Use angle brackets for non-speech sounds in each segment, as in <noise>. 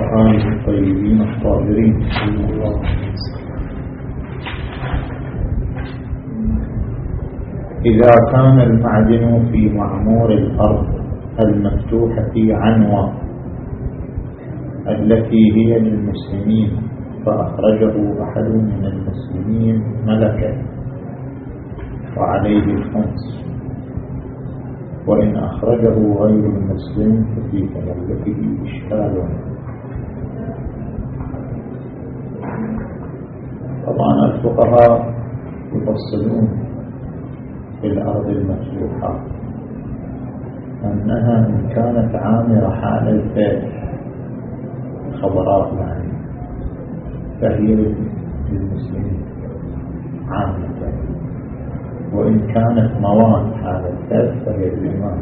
وآله الطيبين الطاهرين إذا كان المعدن في معمور الأرض المفتوحة عنوة التي هي للمسلمين فأخرجه أحد من المسلمين ملكا وعليه الخمس. وإن أخرجه غير المسلم ففي تملكه إشكال. طبعا الفقهاء يفصلون في الأرض المفتوحة أنها إن كانت عامرة حال الفتح خبرات يعني فهي للمسلمين عامة وإن كانت مواد حال الفتح فهي للإمام.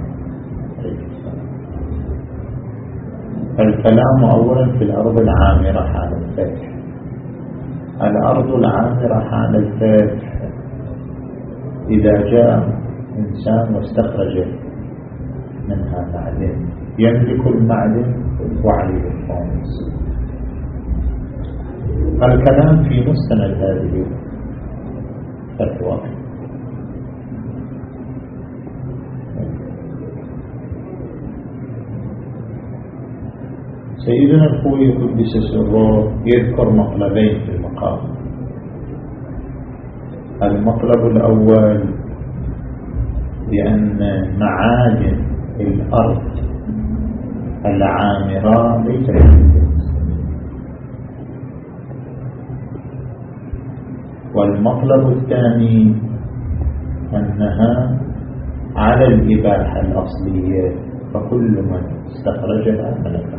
الكلام أولا في الأرض العامرة حال الفتح. الأرض العامرة حال الفتح إذا جاء إنسان واستخرج منها معدن يملك المعدن وعليه الخامس الكلام في مستند هذه الفتوى. سيدنا الخوي قدس سره يذكر مطلبين في المقام. المطلب الأول بأن معادن الأرض العامرة ليس والمطلب الثاني أنها على الإباحة الأصلية فكل من استخرجها ملكها.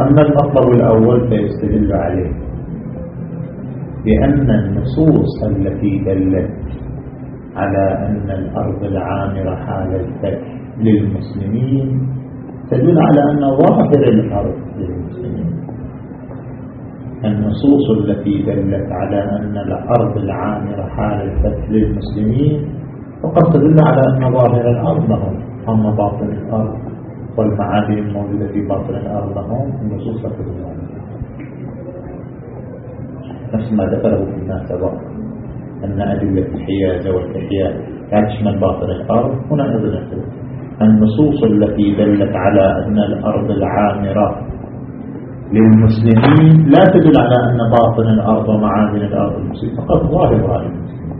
أما المطلب الأول فيستدل عليه بأن النصوص التي دلت على أن الأرض العامرة حال الفتح للمسلمين تدل على أن ظاهر الأرض للمسلمين. النصوص التي دلت على أن الأرض العامرة حال الفتح للمسلمين فقد تدل على أن ظاهر الأرض لهم أما باطن الأرض. والمعادن الموجودة في باطن الأرض لهم النصوص على نفس ما ذكره فيما سبق أن أدلة الحيازة والإحياء لا تشمل باطن الأرض هنا أيضا النصوص التي دلت على أن الأرض العامرة للمسلمين لا تدل على أن باطن الأرض ومعادن الأرض المسلمين. فقط ظاهرها للمسلمين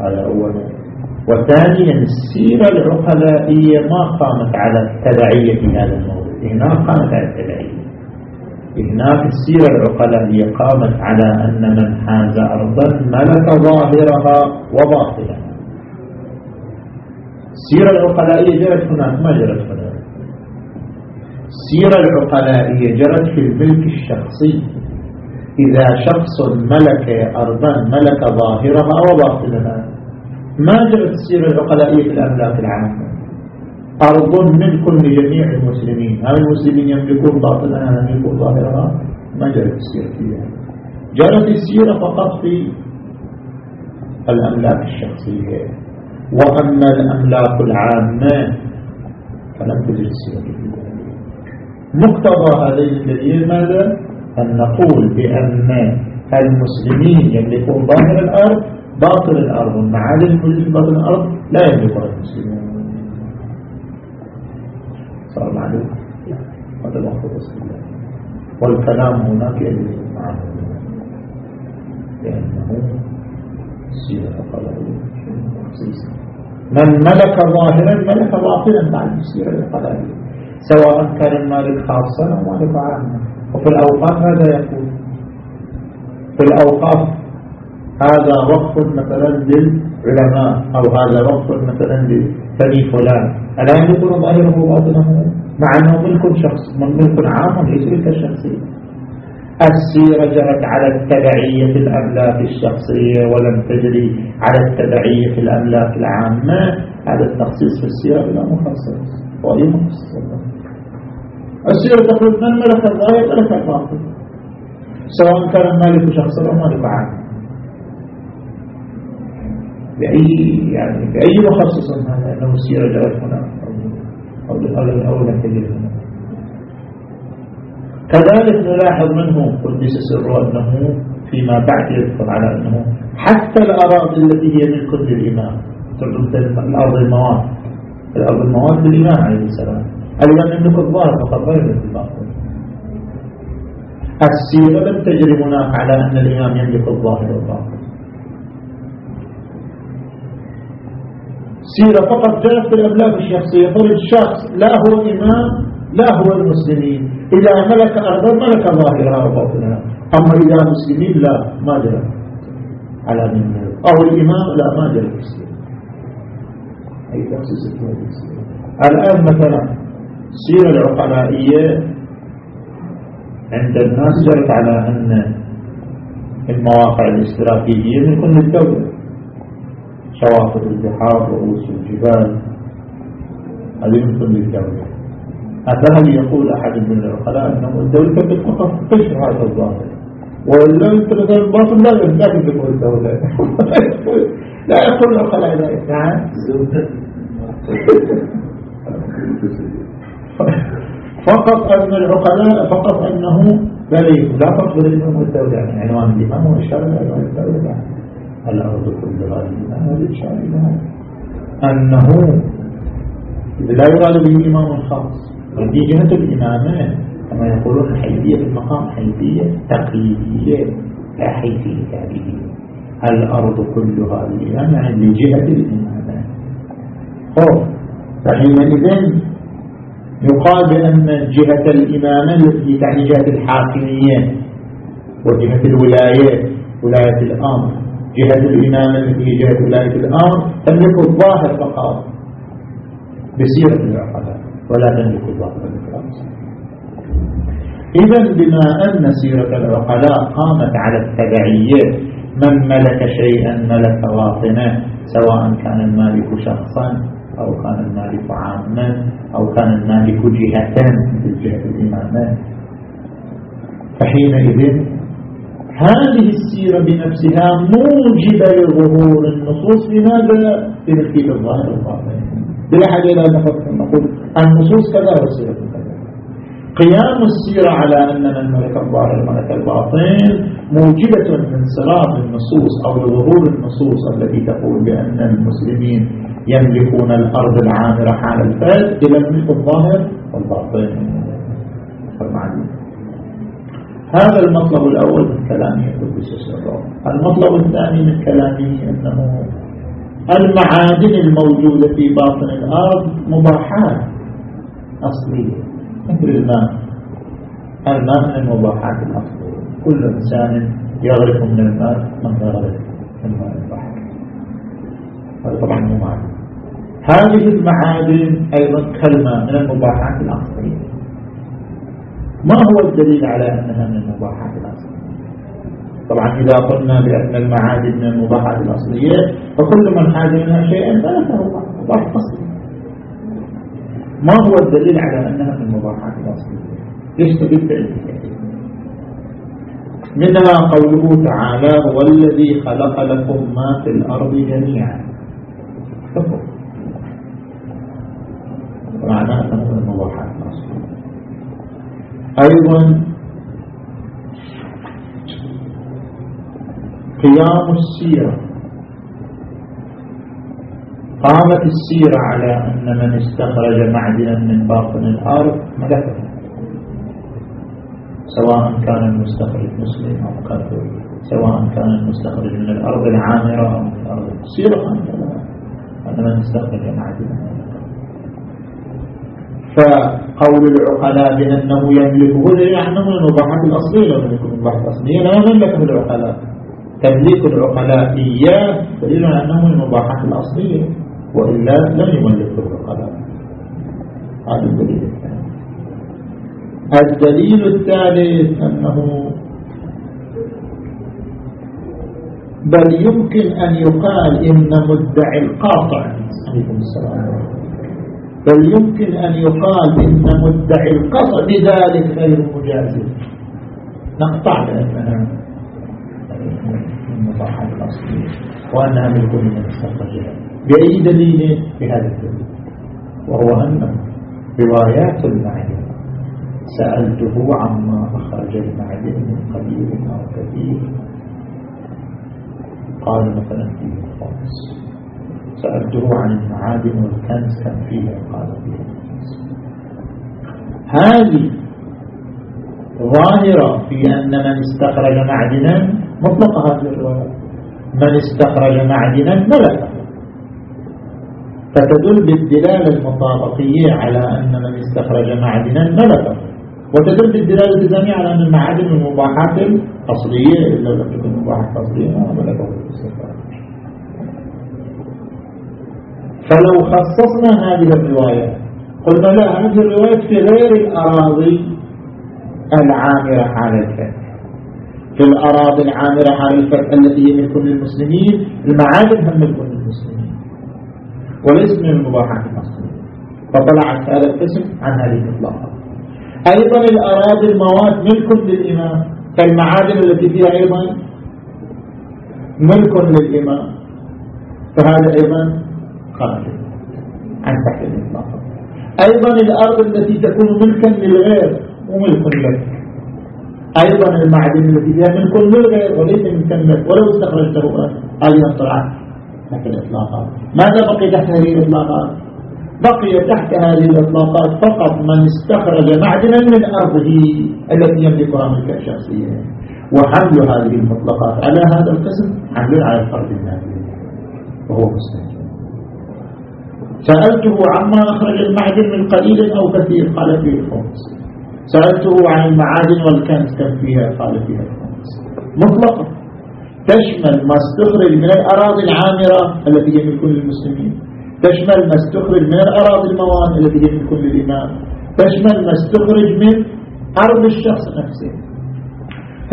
هذا أولا وثانيا السيرة العقلائية ما قامت على التبعية في هذا الموضوع. هنا قامت على التبعية. هناك السيرة العقلائية قامت على أن من حاز أرضا ملك ظاهرها وباطنها. السيرة العقلائية جرت هناك ما جرت هناك. السيرة العقلائية جرت في الملك الشخصي. إذا شخص ملك أرضا ملك ظاهرها وباطنها. ما جرت السيرة العقلائية في الأملاك العامة؟ أرض ملك لجميع المسلمين. هل المسلمين يملكون باطنها يملكون ظاهرها ما جرت السيرة فيها جرت السيرة فقط في الأملاك الشخصية. وأما الأملاك العامة فلم تجد السيرة فيها مقتضى هذين الدليل ماذا؟ أن نقول بأن المسلمين يملكون ظاهر الأرض باطل الأرض المعادن الموجودة في باطن الأرض لا يملكها المسلمون صار معلوم؟ هذا الله والكلام هناك يجب معه لأنه سيرة قلبية من ملك ظاهرا ملك باطلا بعد السيرة القلبية سواء كان المالك خاصا أو مالك عاما. وفي الأوقات هذا يقول؟ في الأوقات هذا وقف مثلا للعلماء أو هذا وقف مثلا لفني فلان. ألا يكون ظاهره وباطنه مع أنه ملك شخص من ملك عام ليس ملك شخصي. السيرة جرت على التبعية الأملاك الشخصية ولم تجري على التبعية الأملاك العامة. هذا التخصيص في السيرة بلا مخصص وأي مخصص السيرة تقول من ملك الظاهر ملك الباطن؟ سواء كان المالك شخصا أو مالك عام. بأي يعني بأي مخصص هذا أنه السيرة جرت هنا أو لم تجد كذلك نلاحظ منه قدس سره أنه فيما بعد يذكر على أنه حتى الأراضي التي هي ملك للإمام الأرض المواد الأرض المواد للإمام عليه السلام. الإمام يملك الظاهر فقط غير الباطن السيرة لم تجري هناك على أن الإمام يملك الظاهر والباطن. سيرة فقط جاءت في الأبلاغ الشخصية. فرد شخص لا هو إمام لا هو المسلمين. إذا ملك أرضا ملك ظاهرها وباطنها أما إذا مسلمين لا ما جرى؟ على من أو الإمام لا ما جرى؟ المسلمين؟ أي الآن مثلا السيرة العقلائية عند الناس جرت على أن المواقع الاستراتيجية من كل الدولة شواطئ البحار رؤوس الجبال هذه من كل الدولة أفهل يقول أحد من العقلاء أنه الدولة فقط قشر هذا الظاهر ولا مثلا الباطل لا لا تملك الدولة لا يقول العقلاء ذلك نعم فقط أن العقلاء فقط أنه لا تقبل الإمام الدولة. يعني عنوان الإمام إلى عنوان الدولة. الأرض كلها لله إلى أنه لا يراد به إمام خاص في جهة الإمامة كما يقولون الحيثية في المقام حيثية تقليدية لا حيثية تاريخية الأرض كلها لله يعني لجهة الإمامة؟ خوف فحينئذ يقال بأن جهة الإمامة التي تعني جهة الحاكمية وجهة الولاية ولاية الأمر. جهة الإمامة هي جهة ولاية الأمر تملك الظاهر فقط بسيرة العقلاء ولا تملك الظاهر إذا بما أن سيرة العقلاء قامت على التبعية من ملك شيئا ملك باطنه سواء كان المالك شخصا أو كان المالك عاما أو كان المالك جهة مثل جهة الإمامة فحينئذ هذه السيرة بنفسها موجبة لظهور النصوص لماذا؟ لنفيد الظاهر الباطن بلا حاجة إلى أن نقول النصوص كذا والسيرة كذا. قيام السيرة على أن من ملك الظاهر ملك الباطن موجبة من صراط النصوص أو لظهور النصوص التي تقول بأن المسلمين يملكون الأرض العامرة حال الفرد إلى الملك الظاهر والباطن. هذا المطلب الأول من كلامه قدس سره المطلب الثاني من كلامه أنه المعادن الموجودة في باطن الأرض مباحات أصلية مثل الماء. الماء من المباحات الأصلية. كل إنسان يغرق من الماء من يغرق من الماء البحر هذا طبعا مو معنى هذه المعادن أيضا كلمة من المباحات الأصلية. ما هو الدليل على أنها من المباحات الأصلية؟ طبعا إذا قلنا بأن المعادن من المباحات الأصلية فكل من حاج منها شيئا فله مباح أصلي. ما هو الدليل على أنها من المباحات الأصلية؟ ليش تدل منها قوله تعالى هو الذي خلق لكم ما في الأرض جميعا معناه أنه من المباحات. أيضا قيام السيرة. قامت السيرة على أن من استخرج معدنا من باطن الأرض ملكه. سواء كان المستخرج مسلم أو كافر سواء كان المستخرج من الأرض العامرة أو من الأرض السيرة. أن من استخرج معدنا فقول العقلاء بأنه يملكه دليل أنه من المباحات الأصلية لو يملك المباحات الأصلية لا يملكه العقلاء تمليك العقلاء إياه دليل أنه من المباحات الأصلية وإلا لم يملكه العقلاء. هذا الدليل الثاني. الدليل الثالث أنه بل يمكن أن يقال إن مدعي القاطع. عليكم السلام. بل يمكن أن يقال إن مدعي القطع بذلك غير مجاز. نقطع من مصاحة الأصلية وأنها ملك من المستخرجات بأي دليل؟ بهذا الدليل. وهو أنه روايات المعدن سألته عما أخرج المعدن من قليل أو كثير قال مثلا فيه الخمس سألته عن المعادن والكنز كم فيها؟ قال فيها. هذه ظاهرة في أن من استخرج معدنا مطلق هذه الرواية من استخرج معدنا ملكه فتدل بالدلالة المطابقية على أن من استخرج معدنا ملكه وتدل بالدلالة الثانية على أن المعادن المباحات الأصلية إلا لم تكن مباحات أصلية ما ملكه. فلو خصصنا هذه الرواية قلنا لا هذه الرواية في غير الأراضي العامرة على الفتح. في الأراضي العامرة على الفتح التي هي ملك للمسلمين المعادن هم ملك للمسلمين وليس من المباحات الأصلية فطلعت هذا القسم عن هذه الإطلاقات أيضا الأراضي المواد ملك للإمام. كالمعادن التي فيها أيضا ملك للإمام. فهذا أيضا خارج عن تحت الإطلاق. أيضا الأرض التي تكون ملكا للغير وملك لك. أيضا المعدن التي فيها ملك للغير وليس ملكا لك. ولو استخرجته هذه طلعت تحت الإطلاقات ماذا بقي تحت هذه الإطلاقات بقي تحت هذه الإطلاقات فقط من استخرج معدنا من أرضه التي يملكها ملكا شخصيا. وحمل هذه المطلقات على هذا القسم حمل على الفرد النادي وهو مستهجن سألته عما أخرج المعدن من قليل أو كثير؟ قال فيه الخمس سألته عن المعادن والكنز كم فيها قال فيها الخمس مطلقة تشمل ما استخرج من الأراضي العامرة التي يملكون المسلمين. تشمل ما استخرج من الأراضي الموانئ التي هي من كل الإمام. تشمل ما استخرج من أرض الشخص نفسه.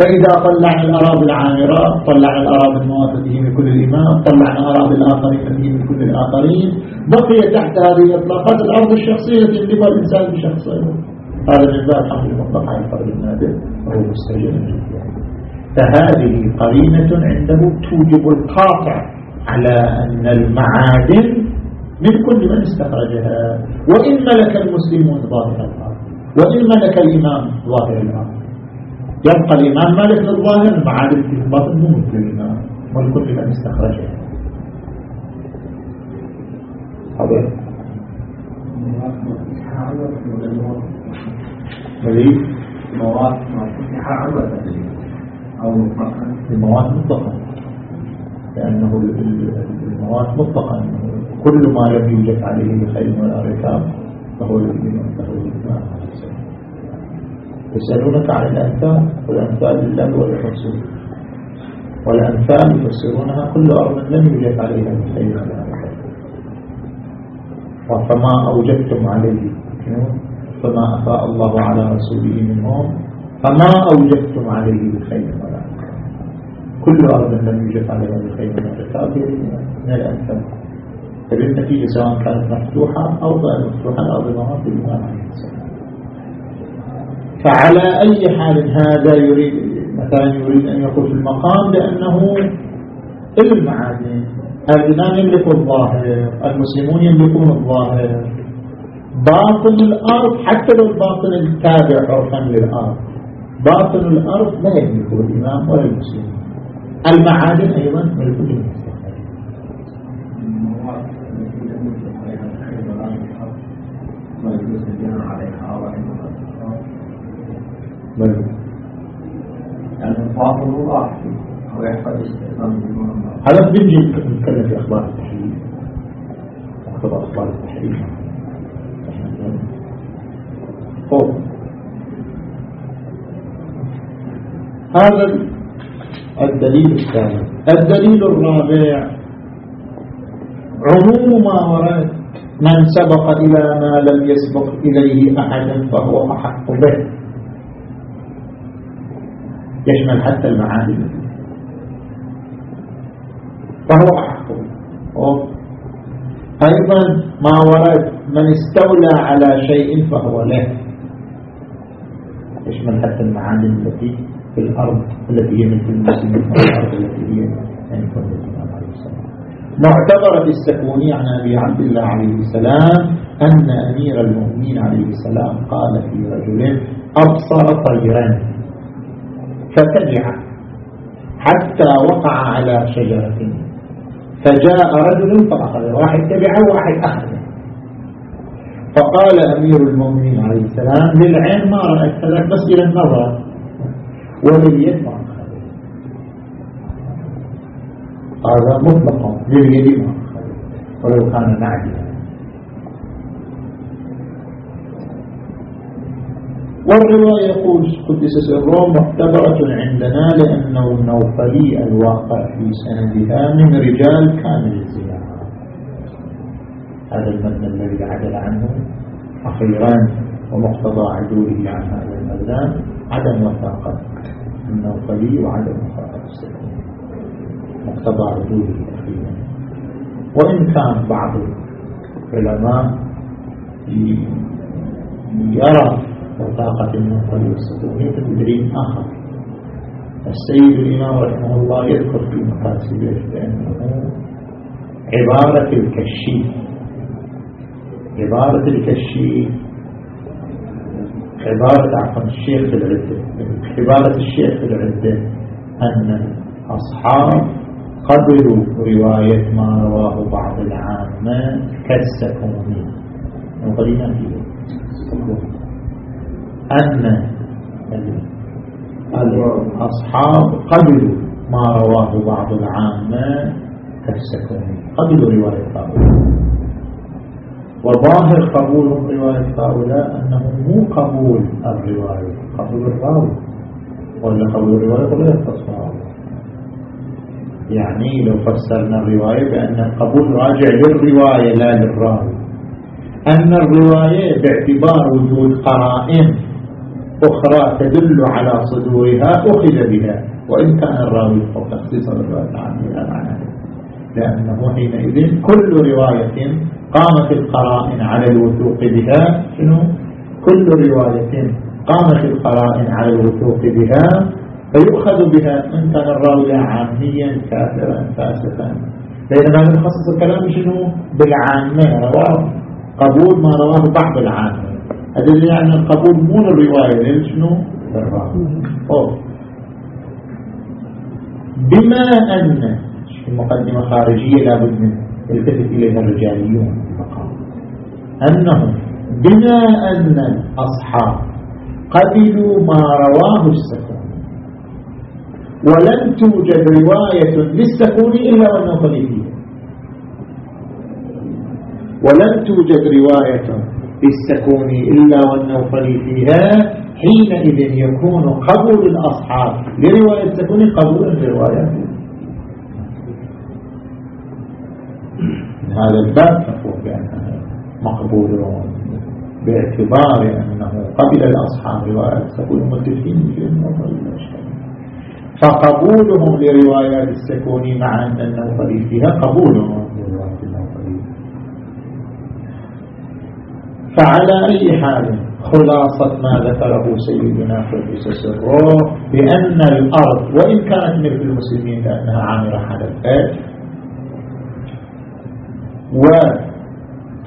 فإذا طلعنا الأراضي العامرة طلعنا الأراضي هي من كل الإمام طلعنا أراضي الآخرين هي من كل الآخرين بقي تحت هذه الإطلاقات الأرض الشخصية يملكها الإنسان بشخصه هذا من باب حمل المطلق على الفرد النادر وهو مستجد فهذه قرينة عنده توجب القاطع على أن المعادن من كل من استخرجها. وإن ملك المسلمون ظاهر الأرض وإن ملك الإمام ظاهر الأرض. يبقى الإمام مالك للظاهر الباطن مو مثل الإمام ملك لمن استخرجها هذا مليك مواد أو المواد مطلقة لأنه المواد مطلقة كل ما لم يوجد عليه خير ولا ركاب فهو فهو الإيمان يسألونك عن الأنفال والأنفال لله والرسول والأنفال يفسرونها كل أرض لم يوجد عليها خير ولا ركاب فما أوجدتم عليه فما أفاء الله على رسوله منهم فما أوجدتم عليه بخير ولا كل أرض لم يوجد عليها بخير ولا ركاب من الأنفال. فبالنتيجة سواء كانت مفتوحة أو غير مفتوحة الأرض في الإمام عليه السلام فعلى أي حال هذا يريد مثلا يريد أن يقول في المقام بأنه المعادن الإمام يملك الظاهر المسلمون يملكون الظاهر باطن الأرض حتى لو الباطن التابع عرفا للأرض باطن الأرض لا يملكه الإمام ولا المسلمين المعادن أيضا ملك المسلمين بل يعني الفاصل واضح أو يحتاج استئذان هذا بنجي نتكلم في أخبار التحليل مقتضى أخبار التحليل فوق هذا الدليل الثاني. الدليل الرابع. عموم ما ورد من سبق إلى ما لم يسبق إليه أحد فهو أحق به. يشمل حتى المعادن. فهو أحق أيضا ما ورد من استولى على شيء فهو له. يشمل حتى المعادن التي في الأرض التي هي مثل المسلمين والأرض التي هي يعني كل الإمام عليه السلام. معتبرة السكوني عن أبي عبد الله عليه السلام أن أمير المؤمنين عليه السلام قال في رجل أبصر طيرا. فتبع حتى وقع على شجرة. فجاء رجل فأخذ واحد تبعه وواحد أخذه. فقال أمير المؤمنين عليه السلام للعين ما رأيت كذلك بس إلى النظر. ولليد ما هذا مطلقا لليد ما ولو كان نعجلا والرواية يقول قدس سره معتبرة عندنا لأنه النوفلي الواقع في سندها من رجال كامل الزيارة هذا المبنى الذي عدل عنه أخيرا ومقتضى عدوله عن هذا المبنى عدم وثاقة النوفلي وعدم وثاقة السكون. مقتضى عدوله أخيرا. وإن كان بعض العلماء يرى وطاقة النقل والسكونية تدريب آخر. السيد الإمام رحمه الله يذكر في مقاسبه بأنه عبارة الكشي. عبارة الكشي عبارة عفوا الشيخ في العدة. عبارة الشيخ في العدة أن الأصحاب قبلوا رواية ما رواه بعض العامة كالسكوني وقلنا فيه. أن الأصحاب قبلوا ما رواه بعض العامة كالسكوني قبلوا رواية هؤلاء وظاهر قبول رواية هؤلاء أنه مو قبول الرواية. قبول الراوي ولا قبول الرواية ولا يختص يعني لو فسرنا الرواية بأن القبول راجع للرواية لا للراوي. أن الرواية باعتبار وجود قرائن أخرى تدل على صدورها أخذ بها وإن كان الراوي فوق تخصيص الرواية عنها معنى لأنه حينئذ كل رواية قامت القرائن على الوثوق بها. شنو؟ كل رواية قامت القرائن على الوثوق بها فيؤخذ بها إن كان الراوي عاميا كافرا فاسقا. بينما نخصص الكلام شنو؟ بالعامة رواه قبول ما رواه بعض العامة. هذا يعني القبول مو الرواية ليش شنو؟ بما أن المقدمة خارجية لابد من يلتفت إليها الرجاليون أنهم بما أن الأصحاب قبلوا ما رواه السكون ولم توجد رواية للسكون إلا والنقل فيها ولم توجد رواية بالسكون إلا والنوفل فيها حينئذ يكون قبول الأصحاب. لرواية السكون قبولا لرواية هذا الباب نقول بأنه مقبول باعتبار أنه قبل الأصحاب. رواية السكوني متفقين في النوفلي فقبولهم لروايات السكوني مع أن النوفلي فيها قبولهم لرواية النوفلي فعلى أي حال خلاصة ما ذكره سيدنا قدس سره بأن الأرض وإن كانت ملك المسلمين لأنها عامرة على الفات و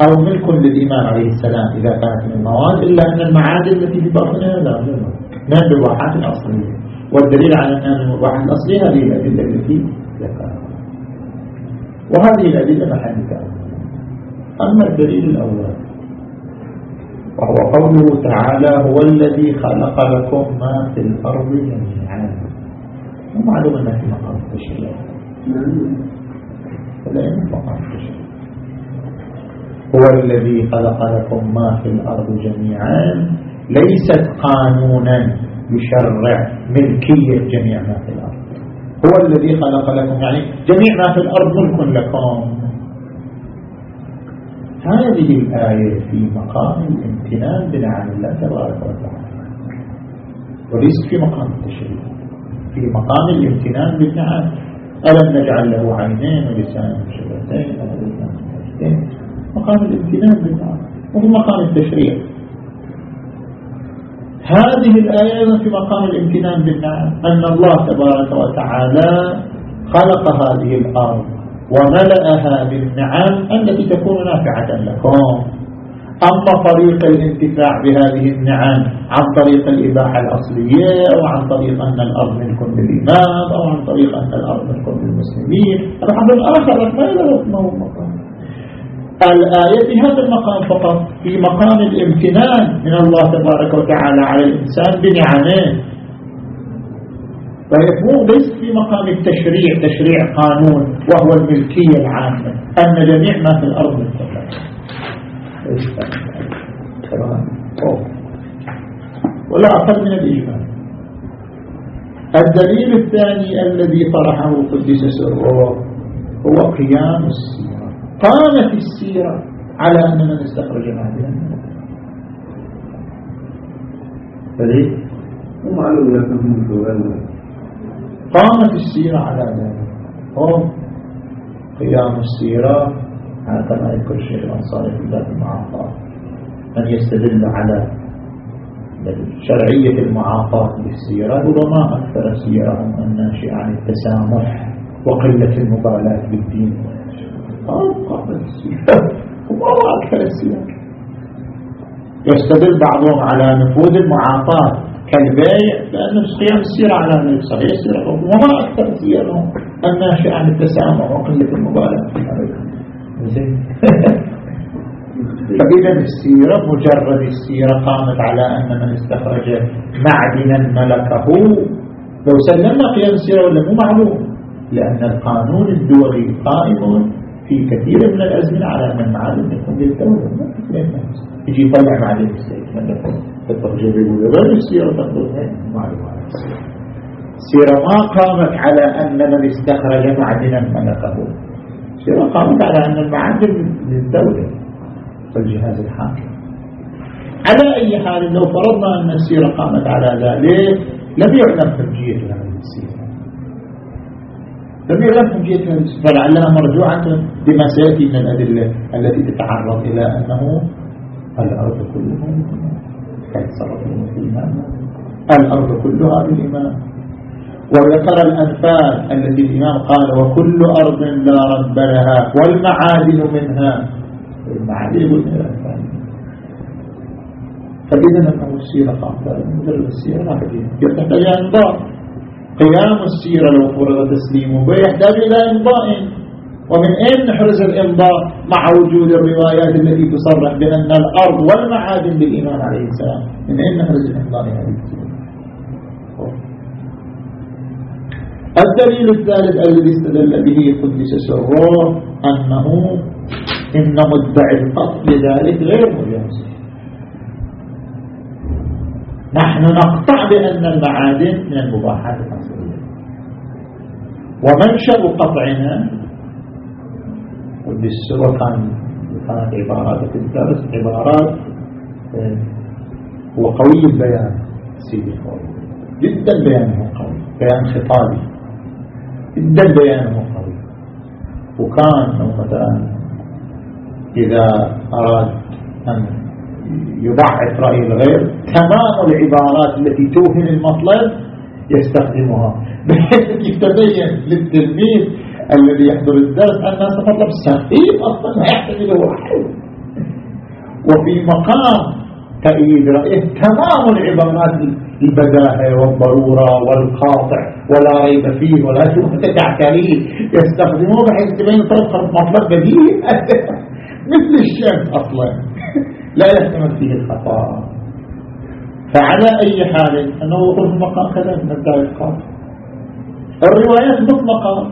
أو ملك للإمام عليه السلام إذا كانت من المواد إلا أن المعادن التي في باطنها لا من الواحات الأصلية والدليل على أن الواحات الأصلية هذه الأدلة التي ذكرها. وهذه الأدلة محل أما الدليل الأول وهو قوله تعالى هو الذي خلق لكم ما في الأرض جميعا. ومعلوم أنه في مقام التشريع فلا مقام التشريع هو الذي خلق لكم ما في الأرض جميعا. ليست قانونا يشرع ملكية جميع ما في الأرض. هو الذي خلق لكم يعني جميع ما في الأرض ملك لكم. هذه الآية في مقام الامتنان بنعم الله تبارك وتعالى. وليس في مقام التشريع في مقام الامتنان بالنعم. ألم نجعل له عينين ولسان وشفتين مقام الامتنان بالنعم وفي مقام التشريع. هذه الآية في مقام الامتنان بالنعم أن الله تبارك وتعالى خلق هذه الأرض وملأها بالنعم التي تكون نافعة لكم. أما طريق الانتفاع بهذه النعم عن طريق الإباحة الأصلية أو عن طريق أن الأرض منكم للإمام أو عن طريق أن الأرض منكم للمسلمين هذا حد آخر ما له مقام. الآية في هذا المقام فقط في مقام الامتنان من الله تبارك وتعالى على الإنسان بنعمه. فيكون ليس في مقام التشريع تشريع قانون وهو الملكية العامة. أن جميع ما في الأرض مستقر. ولا أقل من الإيمان الدليل الثاني الذي طرحه قدس سره هو قيام السيرة. قامت السيرة على أن من استخرج معدنا فليه؟ ومعلوم لكم من قامت السيرة على ذلك. هم قيام السيرة كما يذكر الشيخ الأنصاري في ذات المعاطاة من يستدل على شرعية المعاطاة بالسيرة ربما أكثر سيرهم الناشئة عن التسامح وقلة المبالاة بالدين. قامت السيرة. وما أكثر السيرة يستدل بعضهم على نفوذ المعاطاة كالبيع لأن قيام السيرة على أنه صحيح السيرة وما أكثر سيرهم الناشئ عن التسامح وقلة المبالاة. زين. <laughs> فإذا السيرة مجرد السيرة قامت على أن من استخرج معدنا ملكه. لو سلمنا قيام السيرة ولا مو معلوم لأن القانون الدولي قائم في كثير من الأزمنة على أن المعادن يكون للدولة يجي يطلع معدن السيد الترجمة يقول غير السيرة تقول السيرة ما قامت على أن من استخرج معدنا ملكه السيرة قامت على أن المعادن للدولة والجهاز الحاكم. على أي حال لو فرضنا أن السيرة قامت على ذلك لم يعلم حجية هذه السيرة. لم هذه السيرة فلعلها مرجوعة بما سيأتي من الأدلة التي تتعرض إلى أنه الأرض كلها فيتصرف الإمام الأرض كلها بالإمام وذكر الأنفال التي الإمام قال وكل أرض لا رب لها والمعادن منها. المعادن من الأنفال فإذا أنه السيرة قامت مجرد السيرة يحتاج إلى إنضاء قيام السيرة لو فرض تسليمه يحتاج إلى إنضاء ومن أين نحرز الإمضاء؟ مع وجود الروايات التي تصرح بأن الأرض والمعادن بالإمام عليه السلام. من أين نحرز الإمضاء هذه الدليل الثالث الذي استدل به قدس سره أنه إن مدعي القتل ذلك غير مجاز. نحن نقطع بأن المعادن من المباحات الأصلية ومنشأ قطعنا؟ بالسوى كان كانت عبارات الدرس عبارات آه، هو قوي البيان سيدي القوي. جدا بيانه قوي بيان خطابي جدا بيانه قوي. وكان مثلا إذا أراد أن يضعف رأي الغير تمام العبارات التي توهن المطلب يستخدمها. بحيث يتبين للتلميذ الذي يحضر الدرس أنها تطلب سخيف أصلا ما يحتاج إلى واحد وفي مقام تأييد رأيه تمام العبارات البداهة والضرورة والقاطع ولا ريب فيه ولا شبهة تعتريه يستخدموه بحيث تبين طرف مطلب بديل <laughs> مثل الشمس أصلا. لا يحتمل فيه الخطأ. فعلى أي حال أنه وقف مقام كذا من الدائق الروايات مطلقة.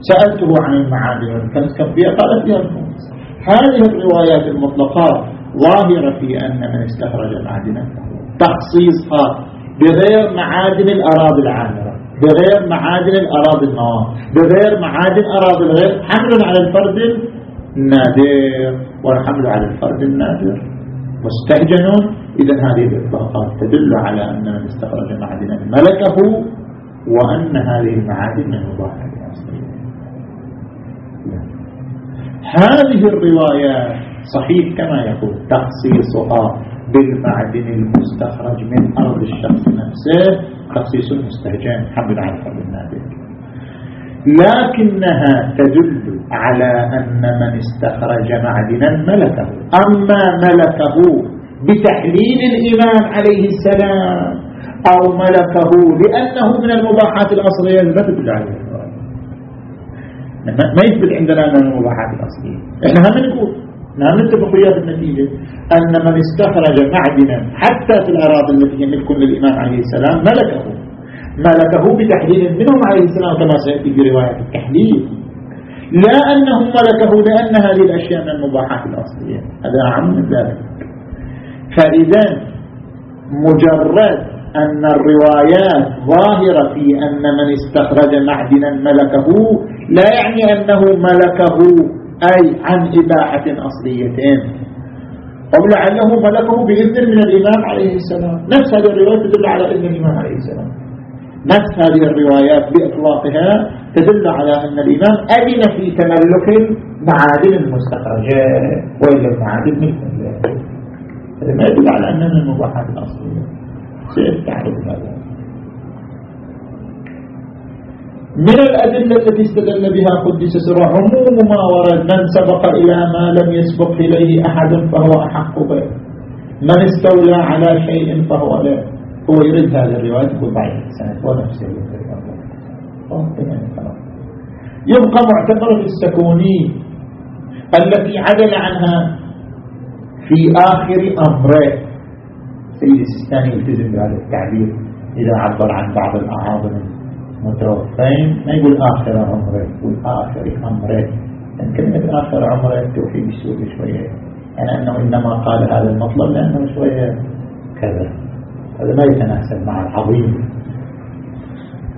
سألته عن المعادن والكنز كم فيها؟ قال فيها الخمس هذه الروايات المطلقات ظاهرة في أن من استخرج معادنا تخصيصها بغير معادن الأراضي العامرة بغير معادن الأراضي النواه بغير معادن أراضي الغير حمل على الفرد النادر والحمل على الفرد النادر. مستهجن إذا هذه الإطلاقات تدل على أن من استخرج معدنا ملكه وأن هذه المعادن من مضاعف هذه الروايات صحيح كما يقول تخصيصها بالمعدن المستخرج من أرض الشخص نفسه. تخصيص المستهجان حمل على الفرد النادر. لكنها تدل على أن من استخرج معدنا ملكه. أما ملكه بتحليل الإمام عليه السلام أو ملكه لأنه من المباحات الأصلية لا تدل عليه ما يثبت عندنا من المباحات الأصلية. إحنا هم نقول نعم نتفق وياه النتيجة أن من استخرج معدنا حتى في الأراضي التي هي ملك للإمام عليه السلام ملكه. ملكه بتحليل منهم عليه السلام كما سيأتي في رواية التحليل. لا أنهم ملكه لأن هذه الأشياء من المباحات الأصلية. هذا أعم من ذلك. فإذا مجرد أن الروايات ظاهرة في أن من استخرج معدنا ملكه لا يعني أنه ملكه أي عن إباحة أو لعله ملكه بإذن من الإمام عليه السلام. نفس هذه الروايات تدل على إذن الإمام عليه السلام. نفس هذه الروايات بإطلاقها تدل على أن الإمام أذن في تملك المعادن المستخرجة وإلا المعادن مثل هذا ما يدل على أنها من المباحات الأصلية سيستعرض هذا من الأدلة التي استدل بها قدس سر عموم ما ورد من سبق إلى ما لم يسبق إليه أحد فهو أحق به. من استولى على شيء فهو له. هو يريد هذه الرواية يقول بعد سنة ونفسه يبقى معتبرة السكوني التي عدل عنها في آخر أمره سيد السيستاني يلتزم بهذا التعبير إذا عبر عن بعض الأعاظم المتوفين ما يقول آخر عمره يقول آخر عمره لأن كلمة آخر عمره توفي بالسوء شوية. يعني أنه إنما قال هذا المطلب لأنه شوية كذا. هذا ما يتناسب مع العظيم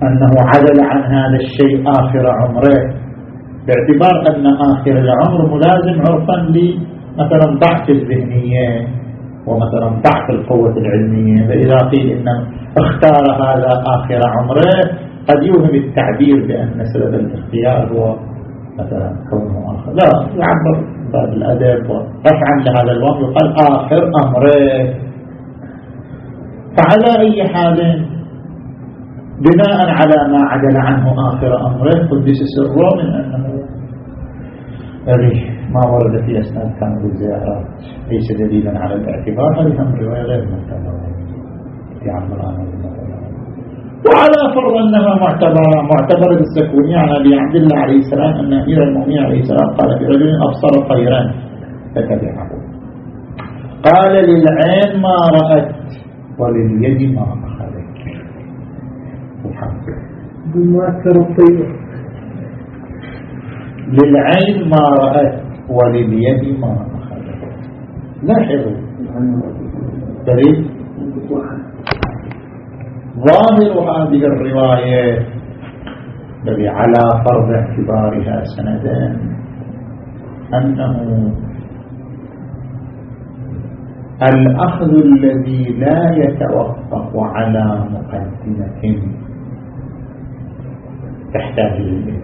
أنه عدل عن هذا الشيء آخر عمره باعتبار أن آخر العمر ملازم عرفا لمثلا ضعف الذهنية ومثلا ضعف القوة العلمية. فإذا قيل إن اختار هذا آخر عمره قد يوهم التعبير بأن سبب الاختيار هو مثلا كونه آخر. لا يعبر باب الأدب ورفعا لهذا الوقت يقال آخر أمره فعلى أي حال بناء على ما عدل عنه آخر أمره قدس سره من أنه ما ورد في أسناد كان بالزيارات ليس دليلا على الاعتبار هذه هم رواية غير معتبرة. في عمران وعلى فرض أنها معتبرة معتبرة السكونية عن أبي عبد الله عليه السلام أن أمير المؤمنين عليه السلام قال في رجل أبصر طيرا فتبعه قال للعين ما رأت. ولليد ما أخذت الحمد لله الطير للعين ما رأت ولليد ما أخذت لاحظوا. دليل ظاهر هذه الرواية الذي على فرض اعتبارها سندا أنه الأخذ الذي لا يتوقف على مقدمة. تحتاج للإذن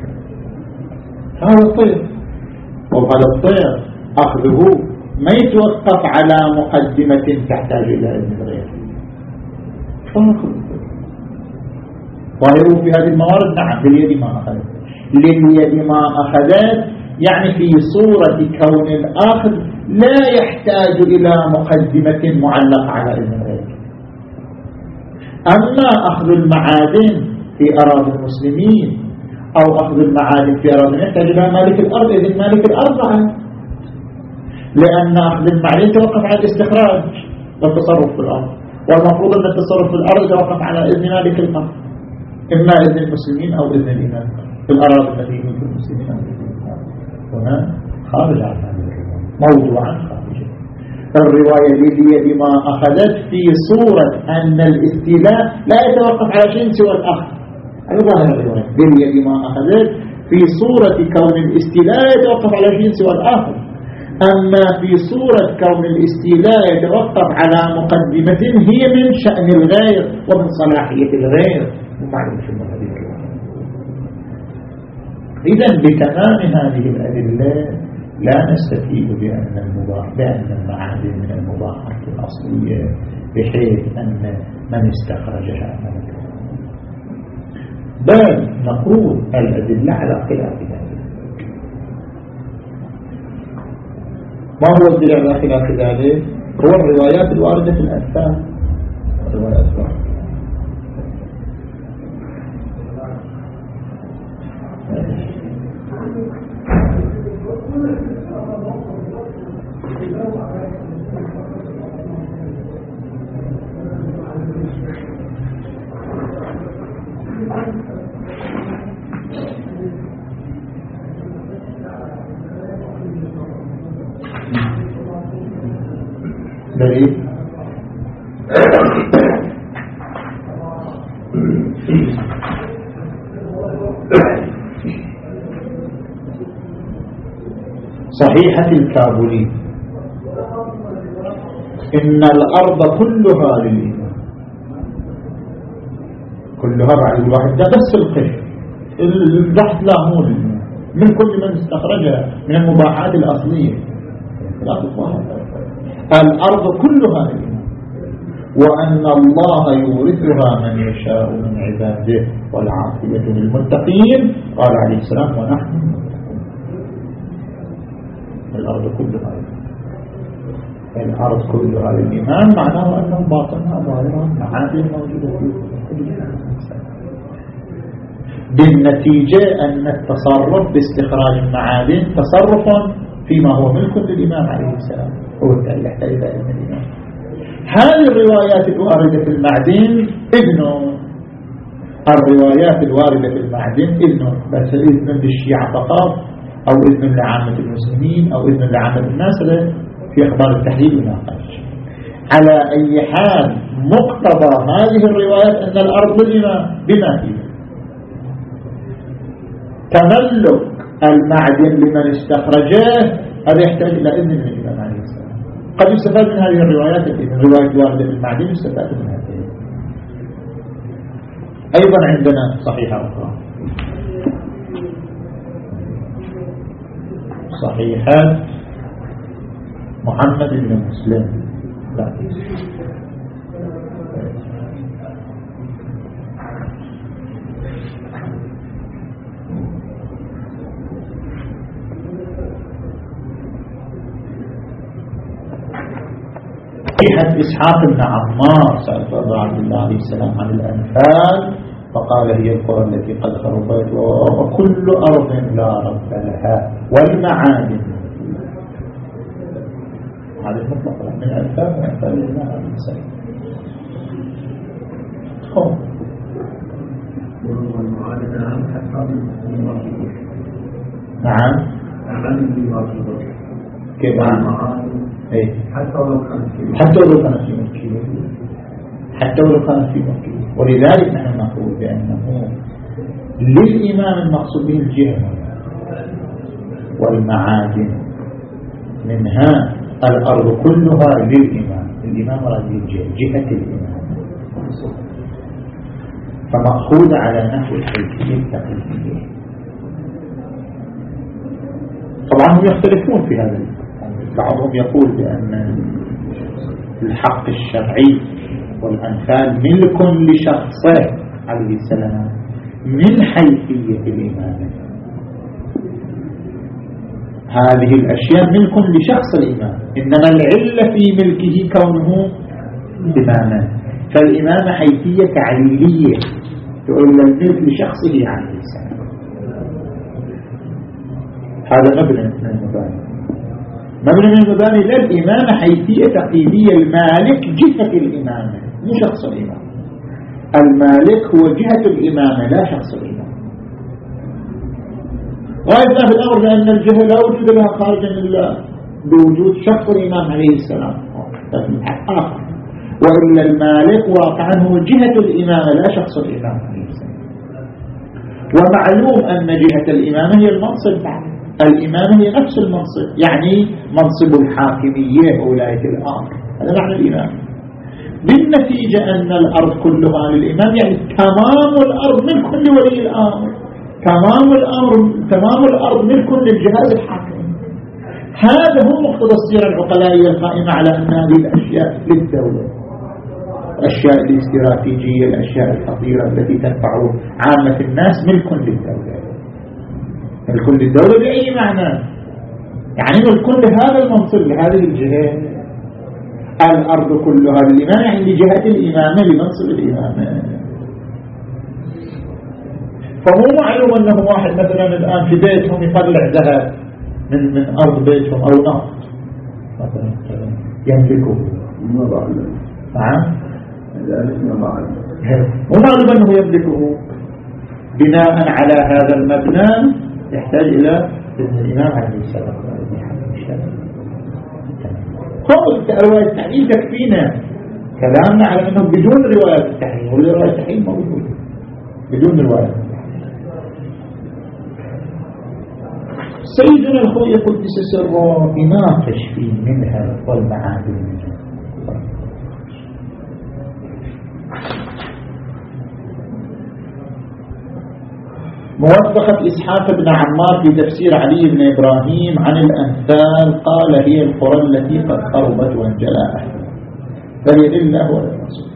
هذا الطير. وهذا الطير أخذه ما يتوقف على مقدمة تحتاج إلى إذن غير. فأخذ ظاهره في هذه الموارد؟ نعم باليد ما أخذت. لليد ما أخذت يعني في صورة كون الآخذ لا يحتاج إلى مقدمة معلقة على إذن غير أما أخذ المعادن في أراضي المسلمين أو أخذ المعادن في أراضي يحتاج إلى مالك الأرض إذن مالك الأرض عنه لأن أخذ المعادن يتوقف على الاستخراج والتصرف في الأرض والمفروض أن التصرف في الأرض يتوقف على إذن مالك الأرض. إما إذن المسلمين أو إذن الإمام في الأراضي التي المسلمين أو إذن الإمام هنا خارج عن موضوعا خارجا الرواية التي بما أخذت في صورة أن الاستيلاء لا يتوقف على شيء سوى الأخذ. هذا ظاهر الرواية. باليد ما أخذت في صورة كون الاستيلاء يتوقف على شيء سوى الآخر أما في صورة كون الاستيلاء يتوقف على مقدمة هي من شأن الغير ومن صلاحية الغير. ومعلوم شو هذه إذا بتمام هذه الأدلة لا نستفيد بأن المباح بأن المعادن من المباحات الأصلية بحيث أن من استخرجها من بل نقول الأدلة على خلاف ذلك. ما هو الدليل على خلاف ذلك؟ هو الروايات الواردة في الأسفل الروايات الواردة. صحيحة الكابولي إن الأرض كلها للإيمان. كلها بعد الواحد ده بس القشر البحث لا مو من كل من استخرجها من المباحات الأصلية. الأرض كلها لله وأن الله يورثها من يشاء من عباده والعافية للمتقين. قال عليه السلام ونحن الأرض كلها. الأرض كلها للإيمان معناه أنه باطنها ظاهرة معادن موجودة في بالنتيجة أن التصرف باستخراج المعادن تصرف فيما هو ملك للإمام عليه السلام هو التالي يحتاج إلى علم الإمام هذه الروايات الواردة في المعدن إذنه الروايات الواردة في المعدن إذنه بس إذن للشيعة فقط. أو إذن لعامة المسلمين أو إذن لعامة الناس في أخبار التحليل والناقش على أي حال مقتضى هذه الروايات أن الأرض للإمام بما فيها. تملك المعدن لمن استخرجه هذا يحتاج إلى إذن من الإمام عليه السلام. قد يستفاد من هذه الروايات من رواية واردة المعدن يستفاد من هذه أيضا عندنا صحيحة أخرى. صحيحة محمد بن مسلم. لا. صحيحة إسحاق بن عمار سأل الله عبد الله عليه السلام عن الأنفال فقال هي القرى التي قد خربت وكل أرض لا رب لها والمعادن هذه المطلقة من الله عليه السلام. نعم. كيف؟ إيه. حتى ولو كانت في حتى ولو كانت في حتى ولو كانت في ملكية ولذلك نحن نقول بأنه للإمام المقصود به الجهة والمعادن منها الأرض كلها للإمام. الإمام رضي الجهة جهة الإمام. فمأخوذ على نحو الحيثية التقليدية. طبعا هم يختلفون في هذا بعضهم يقول بأن الحق الشرعي والأنفال ملك لشخصه عليه السلام من حيثية الإمامة هذه الأشياء ملك لشخص الإمام إنما العلة في ملكه كونه إماما فالإمامة حيثية تعليلية تقول الملك لشخصه عليه السلام. هذا مبنى من المباني. مبنى من المباني لا الإمامة حيثية تقييدية المالك جهة الإمامة شخص الإمام. المالك هو جهة الإمامة لا شخص الإمام. غاية في الأمر لأن الجهة لا وجود لها خارجا إلا بوجود شخص الإمام عليه السلام. آخر. وإلا المالك واقعا هو جهة الإمامة لا شخص الإمام عليه السلام. ومعلوم أن جهة الإمامة هي المنصب. بعد الإمام هي نفس المنصب يعني منصب الحاكمية ولاية الأمر هذا معنى الإمام. بالنتيجة أن الأرض كلها للإمام يعني تمام الأرض من كل ولي الأمر. تمام الأمر تمام الأرض من كل الجهاز الحاكم هذا هو مقتضى السيرة العقلائية القائمة على أن هذه الأشياء للدولة. الأشياء الاستراتيجية الأشياء الخطيرة التي تنفع عامة الناس ملك للدولة ملك للدولة بأي معنى؟ يعني ملك لهذا المنصب لهذه الجهة. الأرض كلها للإمام. يعني لجهة الإمامة لمنصب الإمامة فمو معلوم أنه واحد مثلا الآن في بيتهم يطلع ذهب من من أرض بيتهم أو نفط مثلا يملكه نعم. ومعلوم أنه يملكه بناء على هذا المبنى يحتاج إلى ابن الإمام عليه السلام. قول رواية التحليل تكفينا كلامنا على أنه بدون رواية التحليل. رواية التحليل موجود. بدون رواية سيدنا الخوي قدس سره يناقش في منها والمعادن. موثقة إسحاق بن عمار في تفسير علي بن إبراهيم عن الأنفال قال هي القرى التي قد خربت وانجلى أهلها. فهي لله وللرسول.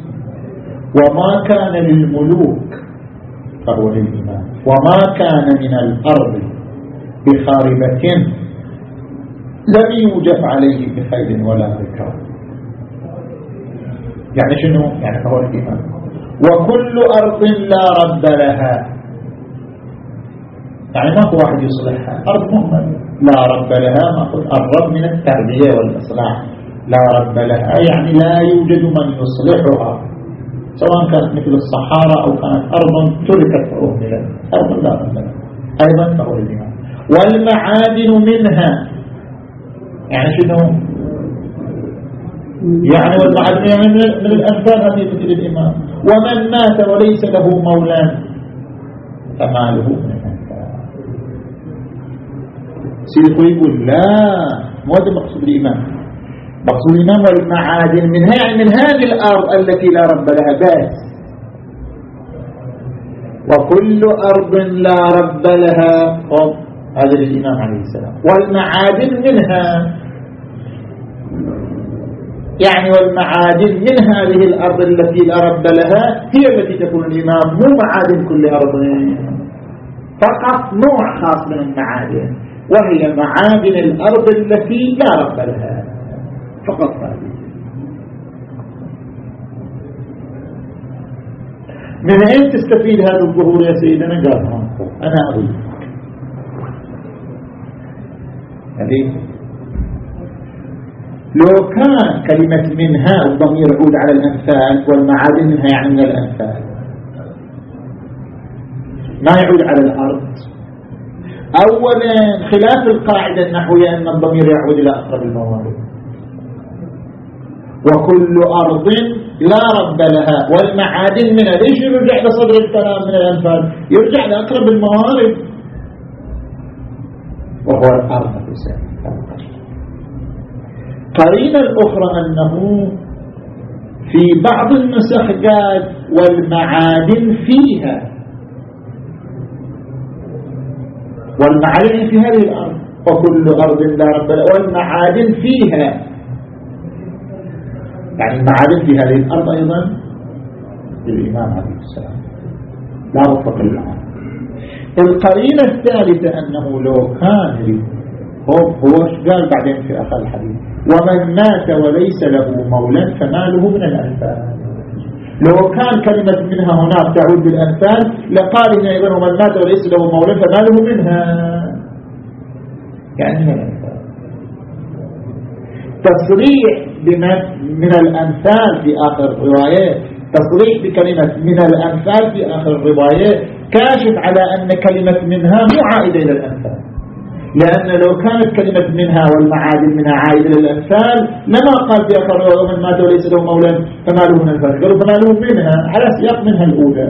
وما كان للملوك فهو للإمام وما كان من الأرض بخاربة لم يوجف عليه بخير ولا ذكر يعني شنو؟ يعني فهو الإمام وكل أرض لا رب لها. يعني ماكو واحد يصلحها أرض مهمة لا رب لها ماكو الرب من التربية والإصلاح. لا رب لها. يعني لا يوجد من يصلحها. سواء كانت مثل الصحارى أو كانت أرض تركت فأهملت. أرض لا رب لها. أيضا فهو الإمام والمعادن منها. يعني شنو؟ يعني والمعادن من الأنفال هذه مثل الإمام ومن مات وليس له مولان فماله. من سيدي يقول لا مو هذا مقصود الإمام مقصود الإمام والمعادن يعني من هذه الأرض التي لا رب لها بس وكل أرض لا رب لها هذا للإمام عليه السلام والمعادن منها يعني والمعادن من هذه الأرض التي لا رب لها هي التي تكون الإمام مو معادن كل أرض فقط نوع خاص من المعادن وهي معادن الأرض التي لا رب لها. فقط هذه. من أين تستفيد هذا الظهور يا سيدنا؟ قال أنا أريد يعني لو كان كلمة منها الضمير يعود على الأنفال والمعادن منها يعني من الأنفال. ما يعود على الأرض. أولا خلاف القاعدة النحوية أن الضمير يعود إلى أقرب الموارد. وكل أرض لا رب لها والمعادن منها ليش يرجع لصدر الكلام من الأنفال يرجع لأقرب الموارد. وهو الأرض قرينة الأخرى أنه في بعض النسخ قال والمعادن فيها والمعادن في هذه الأرض. وكل أرض لا رب لها. والمعادن فيها. يعني المعادن في هذه الأرض أيضا للإمام عليه السلام. لا مطلق العام القرينة الثالثة أنه لو كان هو هو قال بعدين في آخر الحديث؟ ومن مات وليس له مولى فماله من الأنفال لو كان كلمة منها هناك تعود بالأنفال لقال إن أيضا ومن مات وليس له مولى فماله منها. يعني من الأنفال تصريح من الأنفال في آخر الرواية تصريح بكلمة من الأنفال في آخر الرواية كاشف على أن كلمة منها مو عائدة إلى الأنفال لأن لو كانت كلمة منها والمعادن منها عائدة للأنفال لما قال في آخر ومن مات وليس له مولى فما له من الأنفال قالوا فما له منها. على سياق منها الأولى.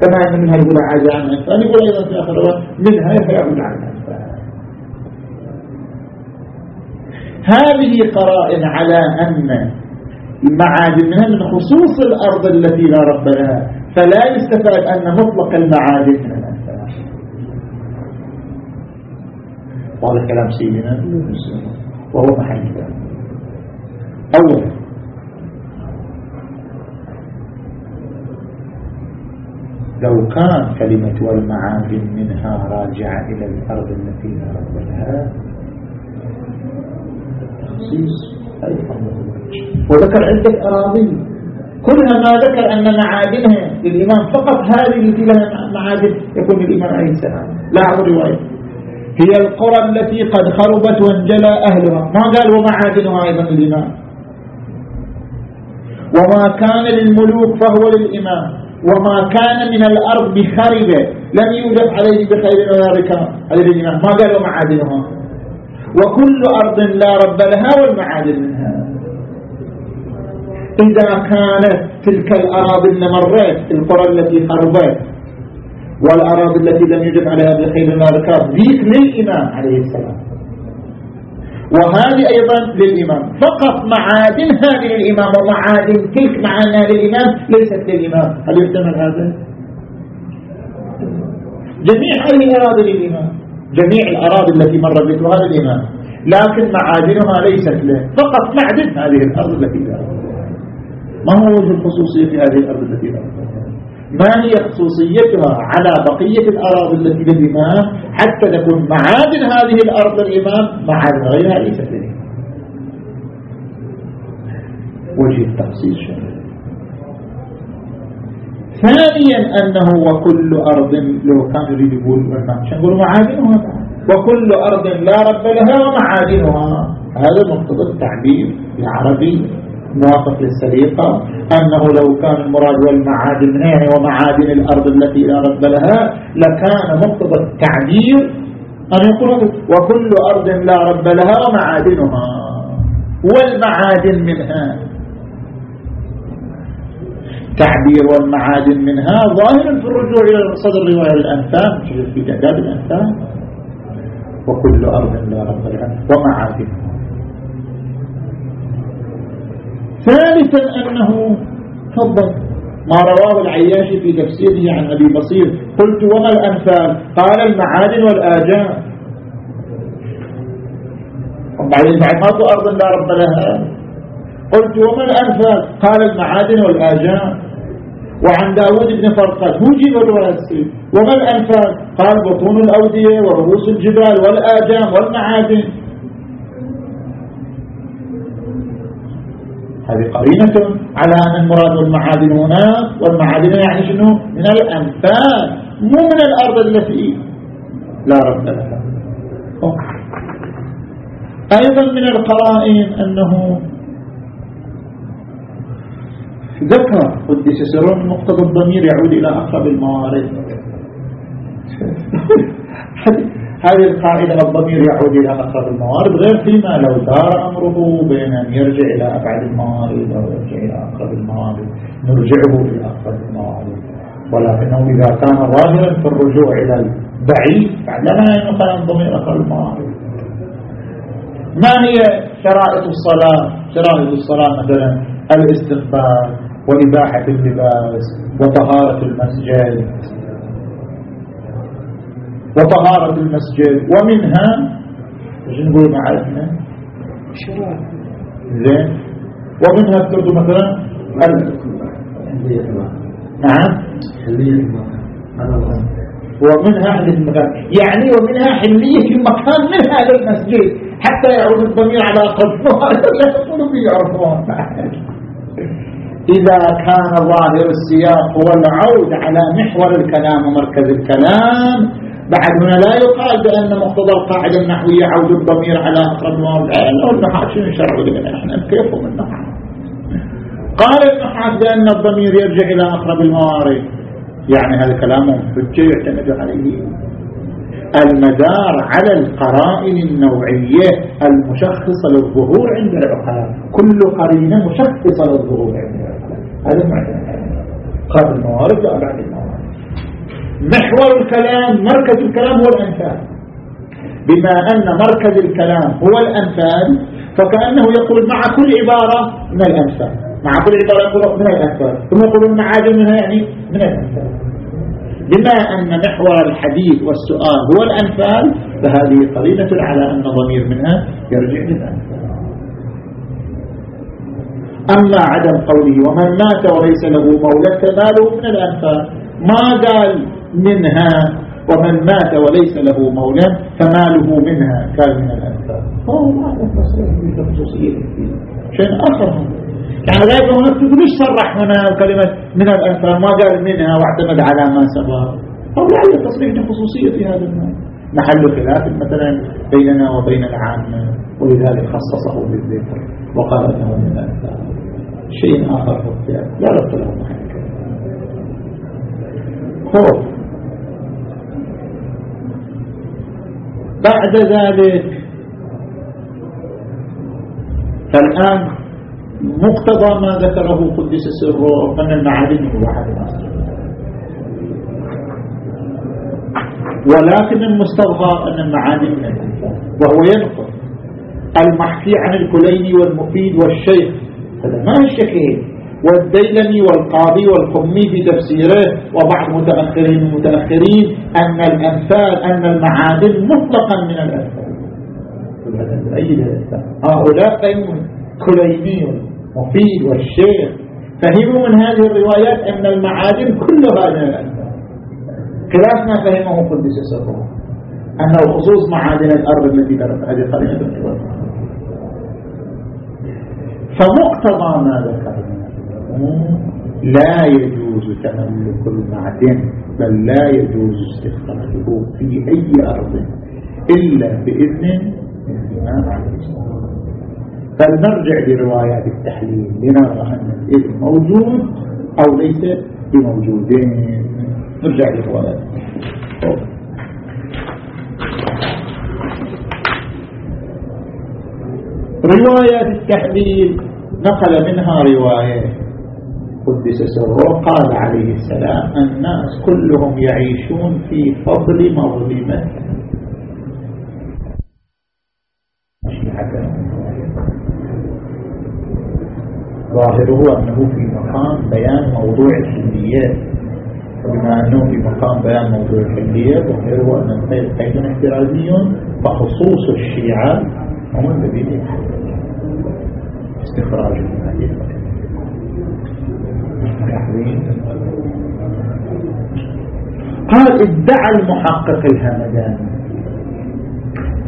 كما أن منها الأولى عائدة عن الأنفال يقول أيضا في آخر منها يعود عن الأنفال هذه قرائن على أن المعادن منها من خصوص الأرض التي لا رب لها فلا يستفاد أن مطلق المعادن من الأنفال وهذا كلام سيدنا وهو محل كلام. أولا لو كان كلمة والمعادن منها راجعة إلى الأرض التي لا رب تخصيص وذكر عدة أراضي كلها ما ذكر أن معادنها للإمام فقط هذه التي لها معادن يكون للإمام عليه السلام. لا رواية هي القرى التي قد خربت وانجلى أهلها. ما قال ومعادنها أيضا للإمام وما كان للملوك فهو للإمام. وما كان من الأرض بخربة لم يوجد عليه بخير ولا ركام. هذه الإمام. ما قال ومعادنها وكل أرض لا رب لها والمعادن منها. إذا كانت تلك الأراضي اللي مرت القرى التي خربت والأراضي التي لم يجب عليها بخير ولا ركاب ذيك للإمام عليه السلام. وهذه أيضا للإمام. فقط معادن هذه للإمام. ومعادن تلك معانها للإمام ليست للإمام. هل يحتمل هذا؟ جميع هذه الأراضي للإمام. جميع الأراضي التي مر ذكرها للإمام. لكن معادنها ليست له. فقط معدن هذه الأرض التي لا ما هو وجه الخصوصية في هذه الأرض التي لا ما هي خصوصيتها على بقية الأراضي التي للإمام حتى تكون معادن هذه الأرض للإمام معادن غيرها ليست للإمام وجه التخصيص شرعي ثانيا أنه وكل أرض لو كان يريد يقول يقول معادنها. وكل أرض لا رب لها ومعادنها. هذا مقتضى التعبير العربي. موافق للسليقة أنه لو كان المراد والمعادن يعني ومعادن الأرض التي لا رب لها لكان مقتضى التعبير أن يقول وكل أرض لا رب لها ومعادنها. والمعادن منها. تعبير والمعادن منها ظاهر في الرجوع إلى صدر رواية الأنفال في تعداد الأنفال وكل أرض لا رب لها ومعادنها. ثالثا أنه فضل ما رواه العياشي في تفسيره عن أبي بصير. قلت وما الأمثال؟ قال المعادن والآجام. وبعدين بعد ما أرض لا رب لها. قلت وما الأمثال؟ قال المعادن والآجام. وعن داود بن فرقات وجب الواسي وما الأنفال قال بطون الأودية ورؤوس الجبال والآجام والمعادن. هذه قرينة على أن المراد والمعادن هناك والمعادن يعني شنو؟ من الأنفال مو من الأرض التي لا رب لها. أيضا من القرائن أنه ذكر قدس سرون مقتضى الضمير يعود إلى أقرب الموارد. <laughs> هذه القاعدة الضمير يعود إلى أقرب الموارد غير فيما لو دار أمره بين أن يرجع إلى أبعد الموارد أو يرجع إلى أقرب الموارد نرجعه إلى أقرب الموارد. ولكنه إذا كان ظاهرا في الرجوع إلى البعيد فعندما ينقل الضمير أقرب الموارد. ما هي شرائط الصلاة؟ شرائط الصلاة مثلا الاستقبال وإباحة اللباس وطهارة المسجد. وطهارة المسجد ومنها إيش نقول معرفنا زين. ومنها تقول مثلا؟ نعم. ومنها حلية المكان. يعني ومنها حلية المكان من هذا المسجد. حتى يعود الضمير على قلبه <laughs> لا يقولوا بيعرفون إذا كان ظاهر السياق هو العود على محور الكلام ومركز الكلام بعد هنا لا يقال بأن مقتضى القاعدة النحوية عود الضمير على أقرب المواضع لأنه النحاة شنو يشرعوا لنا إحنا كيف من النحاة قال النحاة بأن الضمير يرجع إلى أقرب الموارد. يعني هذا كلام حجة يعتمد عليه. المدار على القرائن النوعية المشخصة للظهور عند العقلاء كل قرينة مشخصة للظهور عند العقلاء هذا معنى. قبل الموارد لا بعد الموارد. محور الكلام مركز الكلام هو الأنفال بما أن مركز الكلام هو الأنفال فكأنه يقول مع كل عبارة من الأنفال مع كل عبارة يقول من الأنفال ثم يقول مع عجل منها يعني من الأنفال بما أن محور الحديث والسؤال هو الأنفال فهذه قليلة على أن ضمير منها يرجع للأنفال أما عدم قوله ومن مات وليس له مولى فماله من الأنفال ما قال منها ومن مات وليس له مولى فماله منها كان من ما تصريح بخصوصية شيء آخر. يعني غير هناك ليش صرح هنا كلمة من الأنفال ما قال منها واعتمد على ما سبق. أو لعل تصريح بخصوصية في هذا المال محل خلاف مثلا بيننا وبين العامة. ولذلك خصصه بالذكر وقال إنه من الأنفال شيء آخر في لا ربط له محل خوف بعد ذلك فالآن مقتضى ما ذكره قدس سره أن المعادن هو أحد ولكن المستظهر أن المعادن من وهو ينقل المحكي عن الكليني والمفيد والشيخ هذا ما الشكل والديلمي والقاضي والقمي في تفسيره وبعض متأخرين المتأخرين أن الأمثال أن المعادن مطلقا من الأمثال. هؤلاء كليني والمفيد والشيخ. فهموا من هذه الروايات أن المعادن كلها من الأمثال. خلاف ما فهمه قدس سره أنه خصوص معادن الأرض التي درت هذه قرينة فمقتضى ما ذكرنا لا يجوز تملك المعدن بل لا يجوز استخراجه في أي أرض إلا بإذن الإمام عليه السلام فلنرجع لروايات التحليل لنرى أن الإذن موجود أو ليس بموجودين نرجع لروايات. روايات التحليل نقل منها رواية. قدس سره قال عليه السلام الناس كلهم يعيشون في فضل مظلمة. ظاهره أنه في مقام بيان موضوع الحليات. وبما أنه في مقام بيان موضوع الحليات ظاهره أن الخير قيد احترازي فخصوص الشيعة هم الذين استخراج من هذه قال ادعى المحقق الهمداني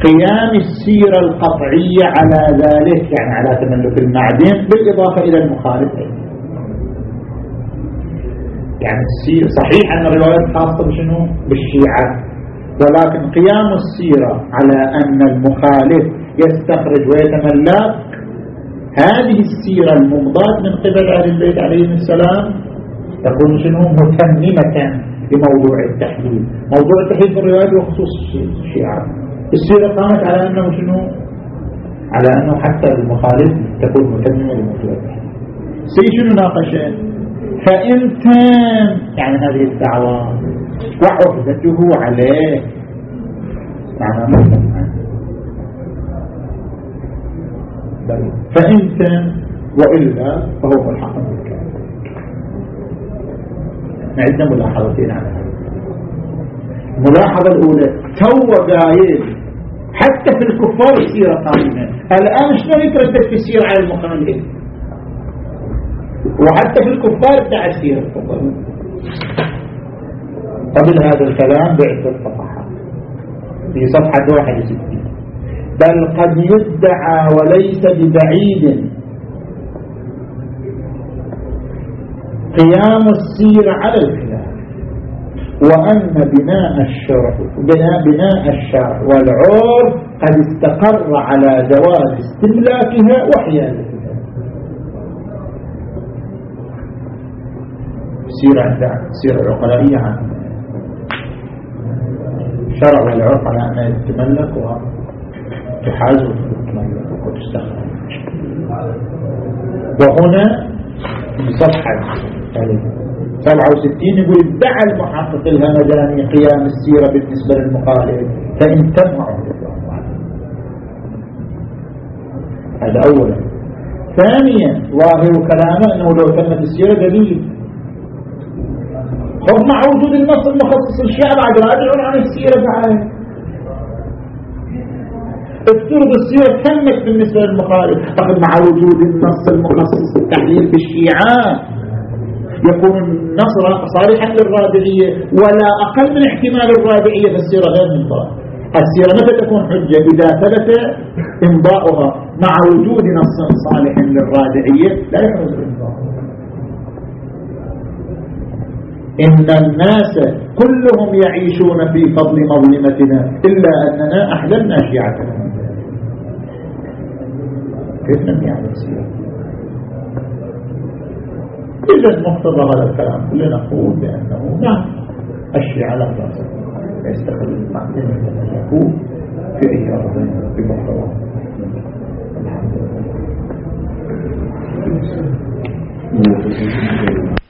قيام السيرة القطعية على ذلك يعني على تملك المعدن بالإضافة إلى المخالف. يعني السيرة صحيح أن الروايات خاصة بشنو؟ بالشيعة. ولكن قيام السيرة على أن المخالف يستخرج ويتملك هذه السيرة الممضاة من قبل أهل البيت عليهم السلام تكون شنو؟ متممة بموضوع التحليل. موضوع التحليل في الروايات وخصوص الشيعة. السيرة قامت على أنه شنو؟ على أنه حتى المخالف تكون متممة بموضوع التحليل. سي شنو ناقشه؟ فإن تم يعني هذه الدعوة وعهدته عليه معنى فإن تم وإلا فهو ملحق بالكامل عندنا ملاحظتين على هذا. الملاحظة الأولى تو قايل حتى في الكفار السيرة قائمة الآن شلون يتردد في السيرة على المخالف وحتى في الكفار بتاع السيرة قبل هذا الكلام بعث صفحات في صفحة 61 بل قد يدعى وليس ببعيد. قيام السير على الخلاف. وأن بناء الشرع بناء, بناء الشرع والعرف قد استقر على جواز استملاكها وحيادتها. سيرة سيرة عقلائية عنها الشرع والعرف على تتملك تحاز وتستخرج وهنا في صفحة 67 يقول ادعى المحقق الهمداني قيام السيرة بالنسبة للمخالف فإن تم هذا أولا. ثانيا ظاهر كلامه أنه لو تمت السيرة دليل. خذ مع وجود النص المخصص الشيء بعد راجعون عن السيرة بعد. افترض السيرة تمت بالنسبة للمخالف أخذ مع وجود النص المخصص التحليل بالشيعة يكون النصر صالحا للرادعية ولا أقل من احتمال الرادعية في السيرة غير منطلق السيرة متى تكون حجة؟ إذا ثبت إنباؤها مع وجود نص صالح للرادعية لا يحرز إنباؤها إن الناس كلهم يعيشون في فضل مظلمتنا إلا أننا أحللنا شيعتنا كيف نبني على السيرة إذا مقتضى هذا الكلام كلنا نقول بأنه نعم الشيعة لا يستخدم المعدن يكون في أي أرض بمقتضى الحمد لله.